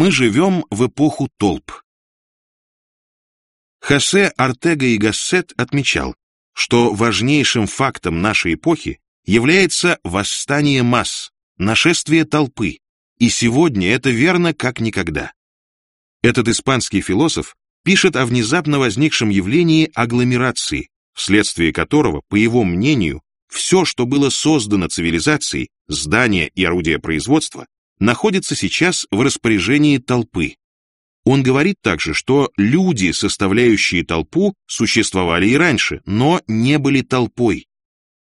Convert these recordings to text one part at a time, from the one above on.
Мы живем в эпоху толп. Хосе Артега и Гассет отмечал, что важнейшим фактом нашей эпохи является восстание масс, нашествие толпы, и сегодня это верно как никогда. Этот испанский философ пишет о внезапно возникшем явлении агломерации, вследствие которого, по его мнению, все, что было создано цивилизацией, здания и орудия производства, находится сейчас в распоряжении толпы. Он говорит также, что люди, составляющие толпу, существовали и раньше, но не были толпой.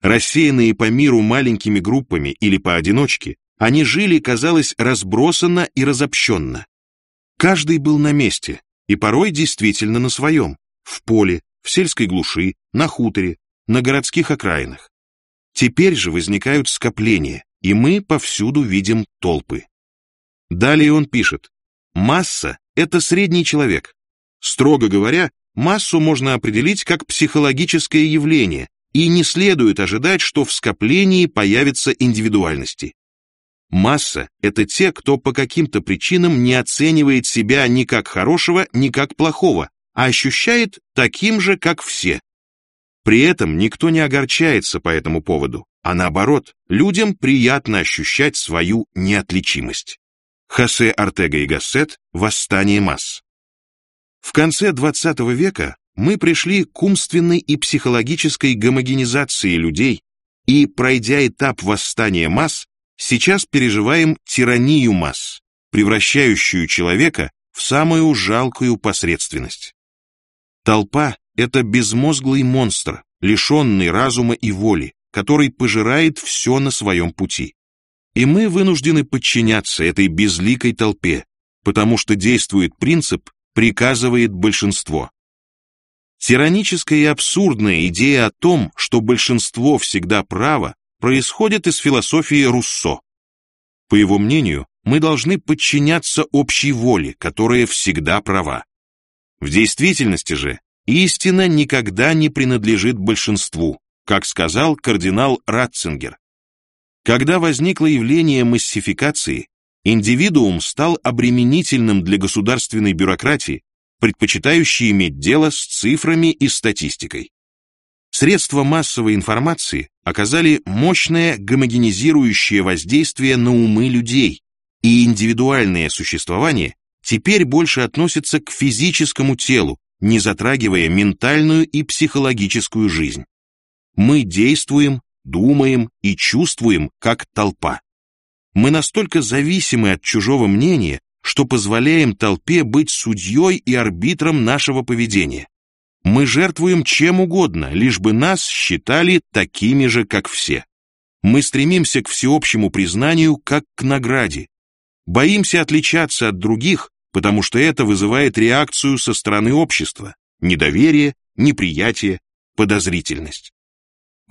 Рассеянные по миру маленькими группами или поодиночке, они жили, казалось, разбросанно и разобщенно. Каждый был на месте, и порой действительно на своем, в поле, в сельской глуши, на хуторе, на городских окраинах. Теперь же возникают скопления, и мы повсюду видим толпы. Далее он пишет, масса – это средний человек. Строго говоря, массу можно определить как психологическое явление, и не следует ожидать, что в скоплении появятся индивидуальности. Масса – это те, кто по каким-то причинам не оценивает себя ни как хорошего, ни как плохого, а ощущает таким же, как все. При этом никто не огорчается по этому поводу, а наоборот, людям приятно ощущать свою неотличимость. Хосе Артега и Гассет «Восстание масс». В конце XX века мы пришли к умственной и психологической гомогенизации людей и, пройдя этап восстания масс, сейчас переживаем тиранию масс, превращающую человека в самую жалкую посредственность. Толпа — это безмозглый монстр, лишенный разума и воли, который пожирает все на своем пути. И мы вынуждены подчиняться этой безликой толпе, потому что действует принцип «приказывает большинство». Тираническая и абсурдная идея о том, что большинство всегда право, происходит из философии Руссо. По его мнению, мы должны подчиняться общей воле, которая всегда права. В действительности же, истина никогда не принадлежит большинству, как сказал кардинал Ратцингер. Когда возникло явление массификации, индивидуум стал обременительным для государственной бюрократии, предпочитающей иметь дело с цифрами и статистикой. Средства массовой информации оказали мощное гомогенизирующее воздействие на умы людей, и индивидуальное существование теперь больше относится к физическому телу, не затрагивая ментальную и психологическую жизнь. Мы действуем, думаем и чувствуем, как толпа. Мы настолько зависимы от чужого мнения, что позволяем толпе быть судьей и арбитром нашего поведения. Мы жертвуем чем угодно, лишь бы нас считали такими же, как все. Мы стремимся к всеобщему признанию, как к награде. Боимся отличаться от других, потому что это вызывает реакцию со стороны общества, недоверие, неприятие, подозрительность.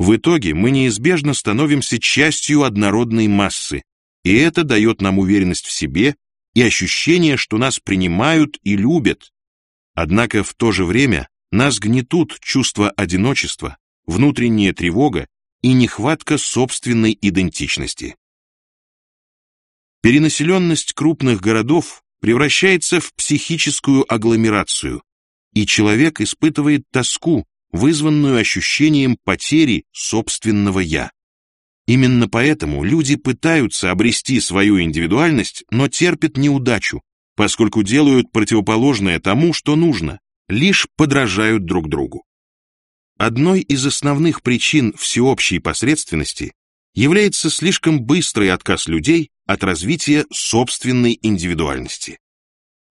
В итоге мы неизбежно становимся частью однородной массы, и это дает нам уверенность в себе и ощущение, что нас принимают и любят. Однако в то же время нас гнетут чувство одиночества, внутренняя тревога и нехватка собственной идентичности. Перенаселенность крупных городов превращается в психическую агломерацию, и человек испытывает тоску, вызванную ощущением потери собственного «я». Именно поэтому люди пытаются обрести свою индивидуальность, но терпят неудачу, поскольку делают противоположное тому, что нужно, лишь подражают друг другу. Одной из основных причин всеобщей посредственности является слишком быстрый отказ людей от развития собственной индивидуальности.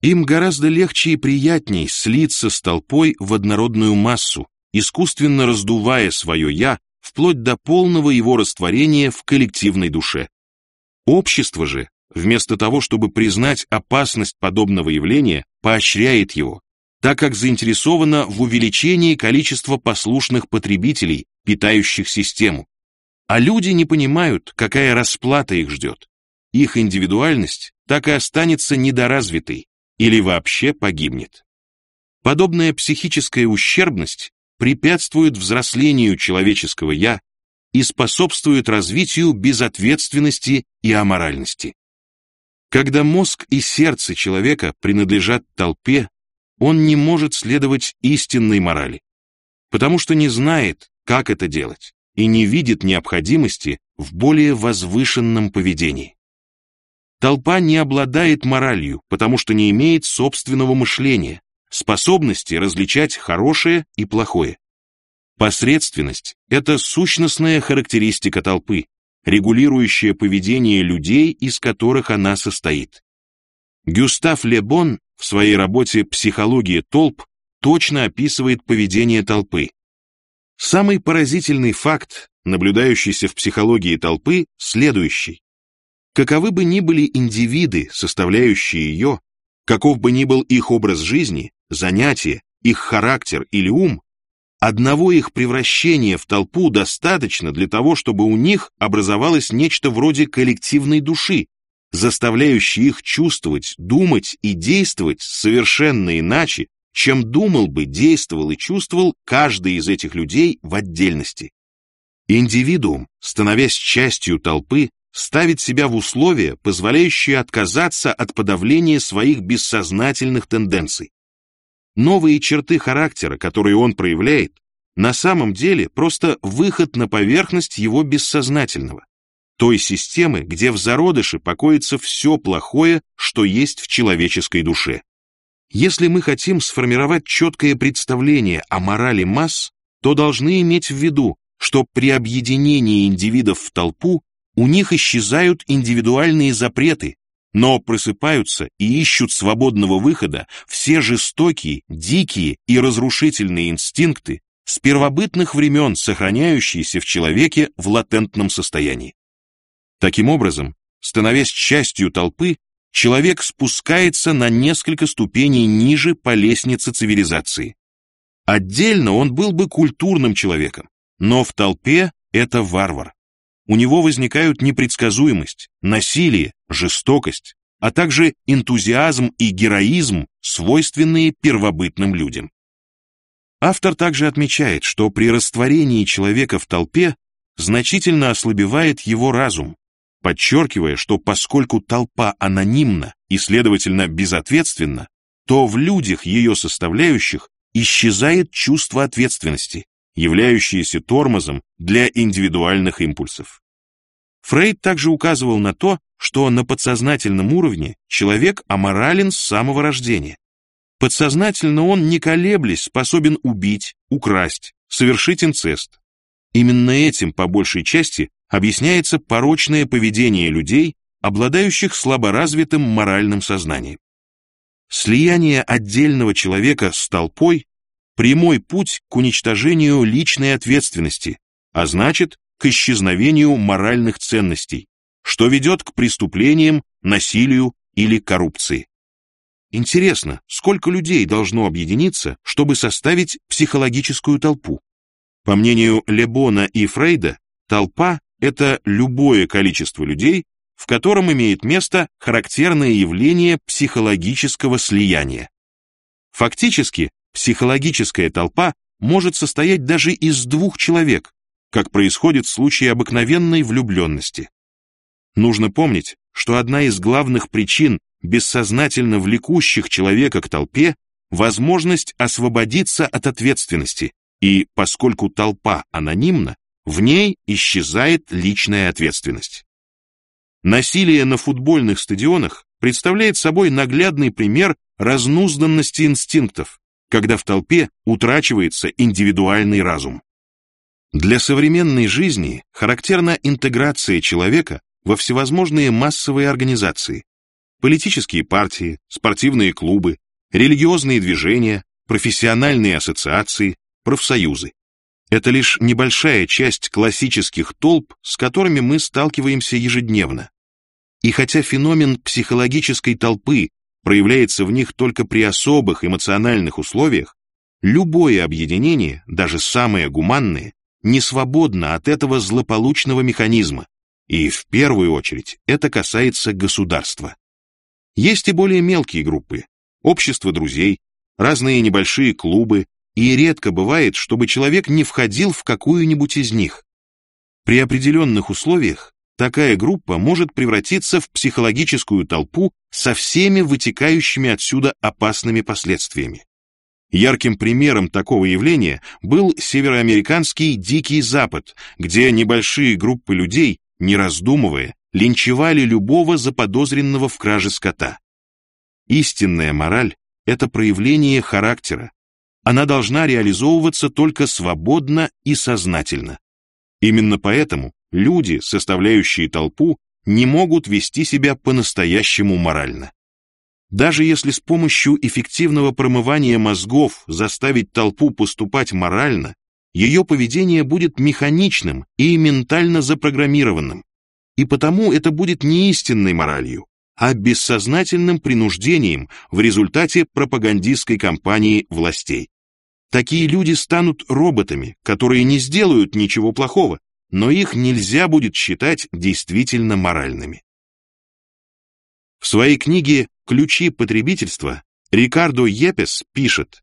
Им гораздо легче и приятней слиться с толпой в однородную массу, искусственно раздувая свое «я» вплоть до полного его растворения в коллективной душе. Общество же, вместо того, чтобы признать опасность подобного явления, поощряет его, так как заинтересовано в увеличении количества послушных потребителей, питающих систему. А люди не понимают, какая расплата их ждет. Их индивидуальность так и останется недоразвитой или вообще погибнет. Подобная психическая ущербность препятствует взрослению человеческого «я» и способствует развитию безответственности и аморальности. Когда мозг и сердце человека принадлежат толпе, он не может следовать истинной морали, потому что не знает, как это делать, и не видит необходимости в более возвышенном поведении. Толпа не обладает моралью, потому что не имеет собственного мышления, способности различать хорошее и плохое. Посредственность – это сущностная характеристика толпы, регулирующая поведение людей, из которых она состоит. Гюстав Лебон в своей работе «Психология толп» точно описывает поведение толпы. Самый поразительный факт, наблюдающийся в психологии толпы, следующий. Каковы бы ни были индивиды, составляющие ее, каков бы ни был их образ жизни, занятие, их характер или ум, одного их превращения в толпу достаточно для того, чтобы у них образовалось нечто вроде коллективной души, заставляющей их чувствовать, думать и действовать совершенно иначе, чем думал бы, действовал и чувствовал каждый из этих людей в отдельности. Индивидуум, становясь частью толпы, ставит себя в условия, позволяющие отказаться от подавления своих бессознательных тенденций. Новые черты характера, которые он проявляет, на самом деле просто выход на поверхность его бессознательного, той системы, где в зародыше покоится все плохое, что есть в человеческой душе. Если мы хотим сформировать четкое представление о морали масс, то должны иметь в виду, что при объединении индивидов в толпу у них исчезают индивидуальные запреты, но просыпаются и ищут свободного выхода все жестокие, дикие и разрушительные инстинкты с первобытных времен, сохраняющиеся в человеке в латентном состоянии. Таким образом, становясь частью толпы, человек спускается на несколько ступеней ниже по лестнице цивилизации. Отдельно он был бы культурным человеком, но в толпе это варвар у него возникают непредсказуемость, насилие, жестокость, а также энтузиазм и героизм, свойственные первобытным людям. Автор также отмечает, что при растворении человека в толпе значительно ослабевает его разум, подчеркивая, что поскольку толпа анонимна и, следовательно, безответственна, то в людях ее составляющих исчезает чувство ответственности, являющиеся тормозом для индивидуальных импульсов. Фрейд также указывал на то, что на подсознательном уровне человек аморален с самого рождения. Подсознательно он, не колеблясь, способен убить, украсть, совершить инцест. Именно этим, по большей части, объясняется порочное поведение людей, обладающих слаборазвитым моральным сознанием. Слияние отдельного человека с толпой прямой путь к уничтожению личной ответственности, а значит, к исчезновению моральных ценностей, что ведет к преступлениям, насилию или коррупции. Интересно, сколько людей должно объединиться, чтобы составить психологическую толпу? По мнению Лебона и Фрейда, толпа – это любое количество людей, в котором имеет место характерное явление психологического слияния. Фактически, Психологическая толпа может состоять даже из двух человек, как происходит в случае обыкновенной влюбленности. Нужно помнить, что одна из главных причин, бессознательно влекущих человека к толпе, возможность освободиться от ответственности, и поскольку толпа анонимна, в ней исчезает личная ответственность. Насилие на футбольных стадионах представляет собой наглядный пример разнузданности инстинктов, когда в толпе утрачивается индивидуальный разум. Для современной жизни характерна интеграция человека во всевозможные массовые организации, политические партии, спортивные клубы, религиозные движения, профессиональные ассоциации, профсоюзы. Это лишь небольшая часть классических толп, с которыми мы сталкиваемся ежедневно. И хотя феномен психологической толпы проявляется в них только при особых эмоциональных условиях, любое объединение, даже самое гуманное, не свободно от этого злополучного механизма, и в первую очередь это касается государства. Есть и более мелкие группы, общество друзей, разные небольшие клубы, и редко бывает, чтобы человек не входил в какую-нибудь из них. При определенных условиях такая группа может превратиться в психологическую толпу со всеми вытекающими отсюда опасными последствиями. Ярким примером такого явления был североамериканский Дикий Запад, где небольшие группы людей, не раздумывая, линчевали любого заподозренного в краже скота. Истинная мораль – это проявление характера. Она должна реализовываться только свободно и сознательно. Именно поэтому люди, составляющие толпу, не могут вести себя по-настоящему морально. Даже если с помощью эффективного промывания мозгов заставить толпу поступать морально, ее поведение будет механичным и ментально запрограммированным. И потому это будет не истинной моралью, а бессознательным принуждением в результате пропагандистской кампании властей. Такие люди станут роботами, которые не сделают ничего плохого, но их нельзя будет считать действительно моральными. В своей книге «Ключи потребительства» Рикардо Епес пишет,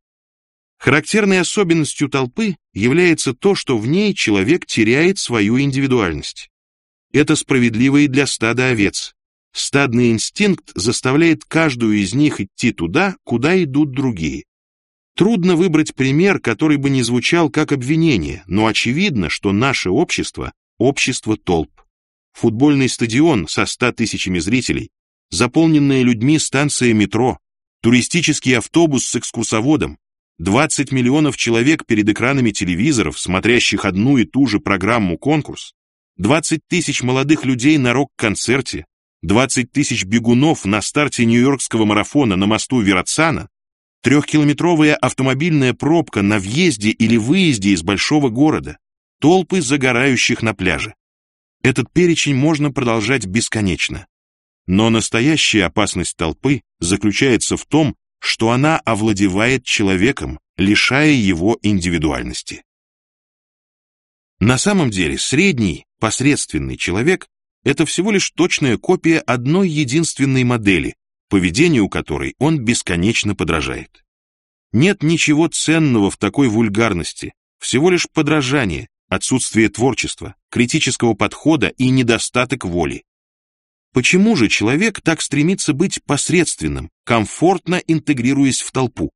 Характерной особенностью толпы является то, что в ней человек теряет свою индивидуальность. Это справедливо и для стада овец. Стадный инстинкт заставляет каждую из них идти туда, куда идут другие. Трудно выбрать пример, который бы не звучал как обвинение, но очевидно, что наше общество – общество толп. Футбольный стадион со ста тысячами зрителей, заполненная людьми станция метро, туристический автобус с экскурсоводом, 20 миллионов человек перед экранами телевизоров, смотрящих одну и ту же программу-конкурс, 20 тысяч молодых людей на рок-концерте, 20 тысяч бегунов на старте Нью-Йоркского марафона на мосту Верацана, трехкилометровая автомобильная пробка на въезде или выезде из большого города, толпы загорающих на пляже. Этот перечень можно продолжать бесконечно. Но настоящая опасность толпы заключается в том, что она овладевает человеком, лишая его индивидуальности. На самом деле средний, посредственный человек – это всего лишь точная копия одной единственной модели, поведению которой он бесконечно подражает. Нет ничего ценного в такой вульгарности, всего лишь подражание, отсутствие творчества, критического подхода и недостаток воли. Почему же человек так стремится быть посредственным, комфортно интегрируясь в толпу?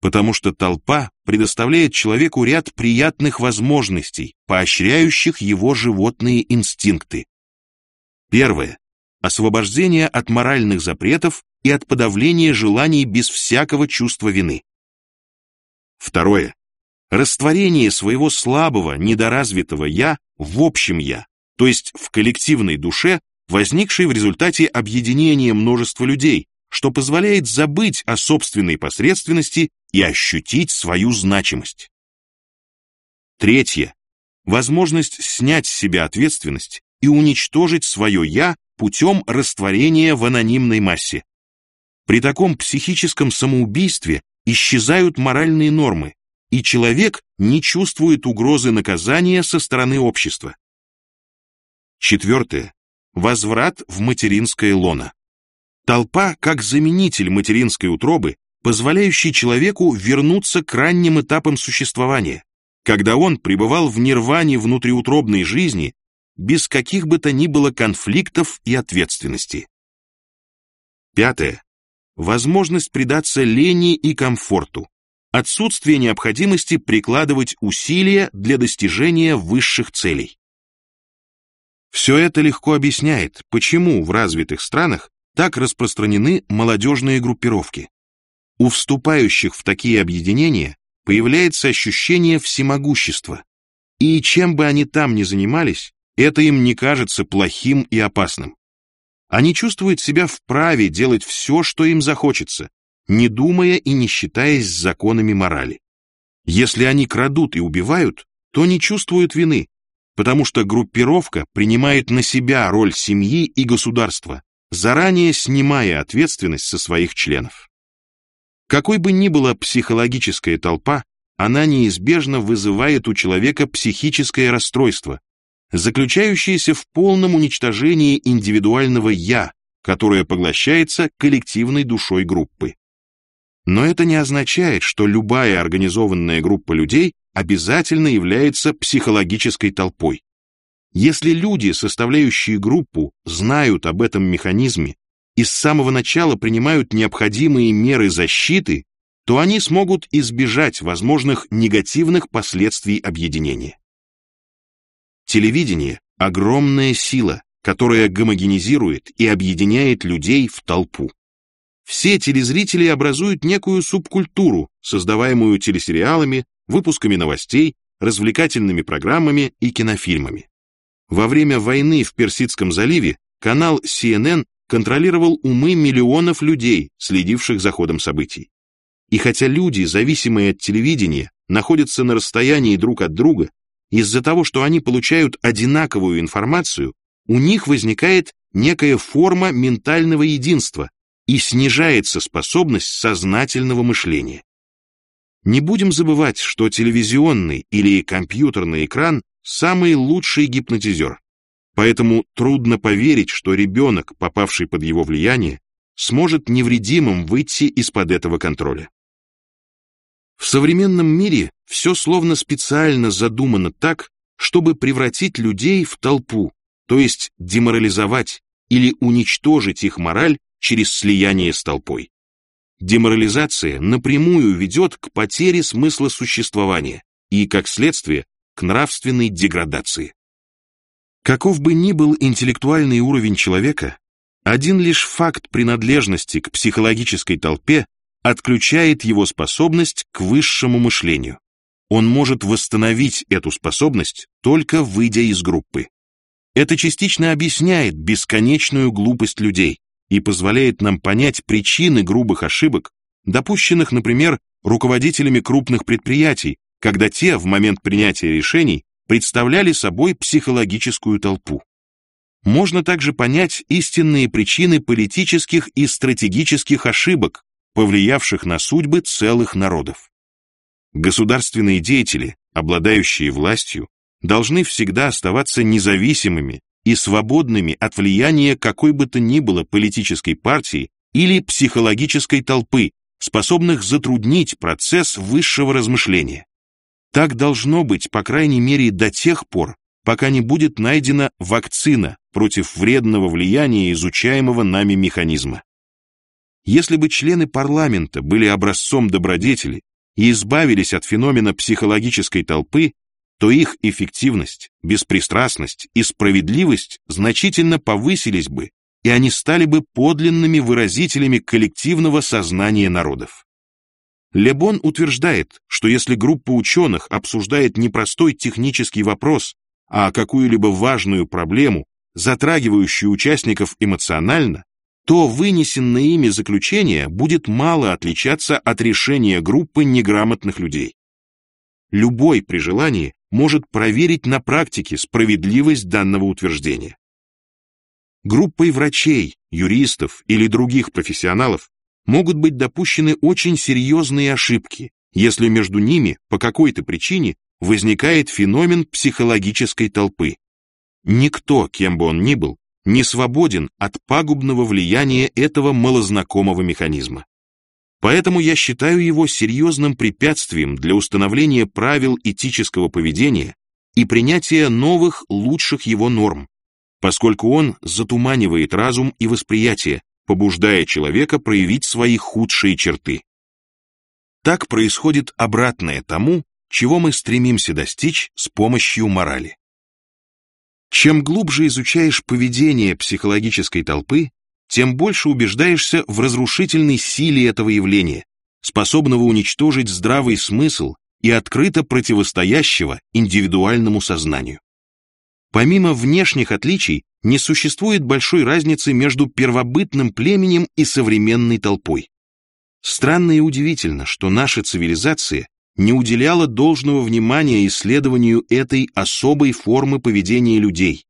Потому что толпа предоставляет человеку ряд приятных возможностей, поощряющих его животные инстинкты. Первое освобождение от моральных запретов и от подавления желаний без всякого чувства вины. Второе. Растворение своего слабого, недоразвитого «я» в общем «я», то есть в коллективной душе, возникшей в результате объединения множества людей, что позволяет забыть о собственной посредственности и ощутить свою значимость. Третье. Возможность снять с себя ответственность и уничтожить свое «я» путем растворения в анонимной массе. При таком психическом самоубийстве исчезают моральные нормы, и человек не чувствует угрозы наказания со стороны общества. Четвертое. Возврат в материнское лоно. Толпа как заменитель материнской утробы, позволяющий человеку вернуться к ранним этапам существования, когда он пребывал в нирване внутриутробной жизни без каких бы то ни было конфликтов и ответственности. Пятое. Возможность предаться лени и комфорту. Отсутствие необходимости прикладывать усилия для достижения высших целей. Все это легко объясняет, почему в развитых странах так распространены молодежные группировки. У вступающих в такие объединения появляется ощущение всемогущества, и чем бы они там ни занимались, это им не кажется плохим и опасным. Они чувствуют себя вправе делать все, что им захочется, не думая и не считаясь с законами морали. Если они крадут и убивают, то не чувствуют вины, потому что группировка принимает на себя роль семьи и государства, заранее снимая ответственность со своих членов. Какой бы ни была психологическая толпа, она неизбежно вызывает у человека психическое расстройство, заключающееся в полном уничтожении индивидуального «я», которое поглощается коллективной душой группы. Но это не означает, что любая организованная группа людей обязательно является психологической толпой. Если люди, составляющие группу, знают об этом механизме и с самого начала принимают необходимые меры защиты, то они смогут избежать возможных негативных последствий объединения. Телевидение – огромная сила, которая гомогенизирует и объединяет людей в толпу. Все телезрители образуют некую субкультуру, создаваемую телесериалами, выпусками новостей, развлекательными программами и кинофильмами. Во время войны в Персидском заливе канал CNN контролировал умы миллионов людей, следивших за ходом событий. И хотя люди, зависимые от телевидения, находятся на расстоянии друг от друга, из-за того, что они получают одинаковую информацию, у них возникает некая форма ментального единства и снижается способность сознательного мышления. Не будем забывать, что телевизионный или компьютерный экран – самый лучший гипнотизер. Поэтому трудно поверить, что ребенок, попавший под его влияние, сможет невредимым выйти из-под этого контроля. В современном мире все словно специально задумано так, чтобы превратить людей в толпу, то есть деморализовать или уничтожить их мораль через слияние с толпой. Деморализация напрямую ведет к потере смысла существования и, как следствие, к нравственной деградации. Каков бы ни был интеллектуальный уровень человека, один лишь факт принадлежности к психологической толпе отключает его способность к высшему мышлению. Он может восстановить эту способность, только выйдя из группы. Это частично объясняет бесконечную глупость людей, и позволяет нам понять причины грубых ошибок, допущенных, например, руководителями крупных предприятий, когда те в момент принятия решений представляли собой психологическую толпу. Можно также понять истинные причины политических и стратегических ошибок, повлиявших на судьбы целых народов. Государственные деятели, обладающие властью, должны всегда оставаться независимыми и свободными от влияния какой бы то ни было политической партии или психологической толпы, способных затруднить процесс высшего размышления. Так должно быть, по крайней мере, до тех пор, пока не будет найдена вакцина против вредного влияния изучаемого нами механизма. Если бы члены парламента были образцом добродетели и избавились от феномена психологической толпы, то их эффективность, беспристрастность и справедливость значительно повысились бы, и они стали бы подлинными выразителями коллективного сознания народов. Лебон утверждает, что если группа ученых обсуждает не простой технический вопрос, а какую-либо важную проблему, затрагивающую участников эмоционально, то вынесенное ими заключение будет мало отличаться от решения группы неграмотных людей. Любой при желании может проверить на практике справедливость данного утверждения. Группой врачей, юристов или других профессионалов могут быть допущены очень серьезные ошибки, если между ними по какой-то причине возникает феномен психологической толпы. Никто, кем бы он ни был, не свободен от пагубного влияния этого малознакомого механизма. Поэтому я считаю его серьезным препятствием для установления правил этического поведения и принятия новых, лучших его норм, поскольку он затуманивает разум и восприятие, побуждая человека проявить свои худшие черты. Так происходит обратное тому, чего мы стремимся достичь с помощью морали. Чем глубже изучаешь поведение психологической толпы, тем больше убеждаешься в разрушительной силе этого явления, способного уничтожить здравый смысл и открыто противостоящего индивидуальному сознанию. Помимо внешних отличий, не существует большой разницы между первобытным племенем и современной толпой. Странно и удивительно, что наша цивилизация не уделяла должного внимания исследованию этой особой формы поведения людей,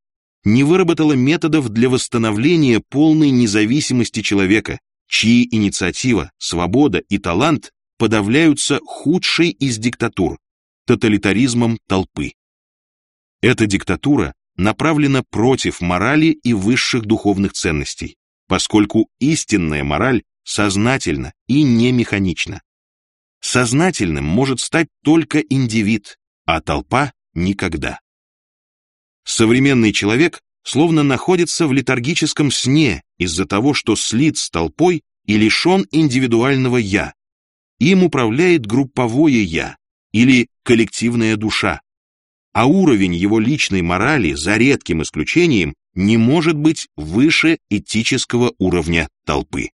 не выработала методов для восстановления полной независимости человека, чьи инициатива, свобода и талант подавляются худшей из диктатур – тоталитаризмом толпы. Эта диктатура направлена против морали и высших духовных ценностей, поскольку истинная мораль сознательна и не механична. Сознательным может стать только индивид, а толпа – никогда. Современный человек словно находится в летаргическом сне из-за того, что слит с толпой и лишен индивидуального «я». Им управляет групповое «я» или коллективная душа. А уровень его личной морали, за редким исключением, не может быть выше этического уровня толпы.